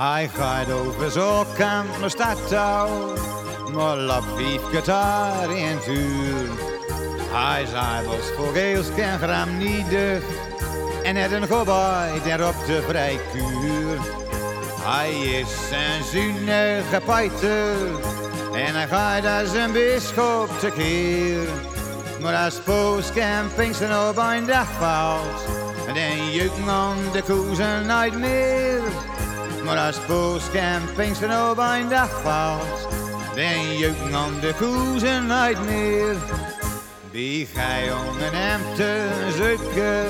Hij gaat over zo'n kant naar stadtouw, maar lap vijf gitaar in vuur. Hij zei was voor geen gram niet en het een gobij der op de vrijkuur. Hij is een zuinige pijter, en hij gaat als een bischop tekeer. Maar als poos Pinkster op een dag valt, dan jukken de koezen nooit meer. Maar als poos Pinkster op een dag valt, dan jukken aan de koezen nooit meer. Wie gij om een te zoeken,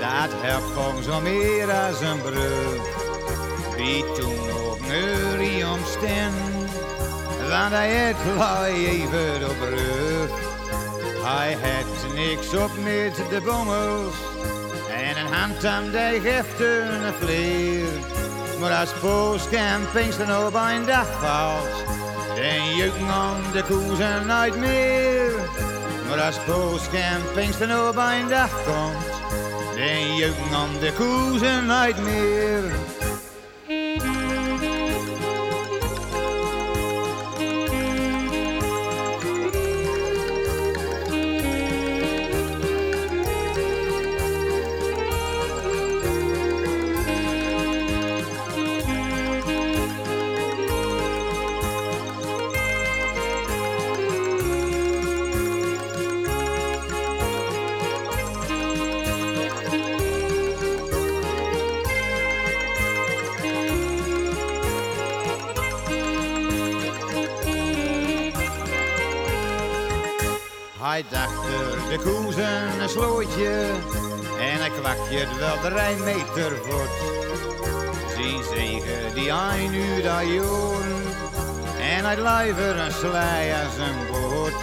dat helpt ons zo meer als een brug. Wie toen ook neurie omsteen, want hij het laai even op rug. Hij heeft niks op met de bommels en een hand aan de geeft een vleer. Maar als poos Pinkster op een dag valt, dan jukken aan de koezen nooit meer. Maar als poos Pinkster op een dag komt, dan jukken aan de koezen nooit meer. Hij dacht er de koezen een slootje en hij kwakje wel de rijmeter voort. Zien zegen die een uur daar joren en hij lijver een slij als een boot.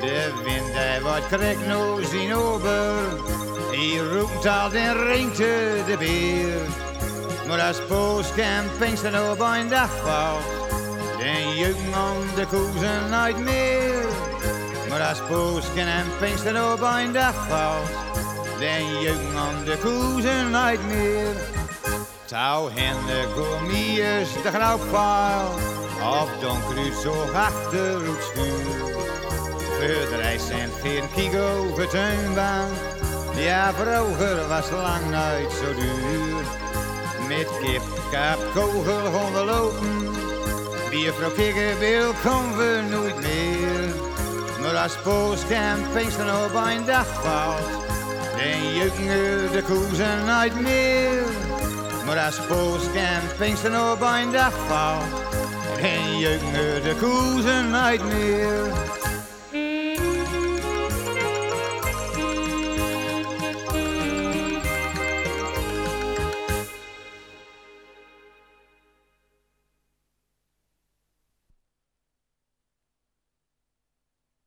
De wind hij wordt krek no zien over, die roept al den ringte de beer. Maar als poos Pinkster op een dag valt, dan aan de koezen nooit meer. Maar als Poosken en Pinkster op een dag valt, jukken aan de koezen nooit meer. Touw hen de gourmiers de grauwpaal, of donkruut zo achter het schuur. Verder zijn geen kilo vertuinbaan, ja vroeger was lang nooit zo duur. Met kip, kap, kogel we lopen, wie vrouw kikker wil, komen we meer. Als poos Pinkster op een dag valt, dan jukken de koezen nooit meer. Maar als poos Pinkster op een dag valt, dan jukken de koezen nooit meer.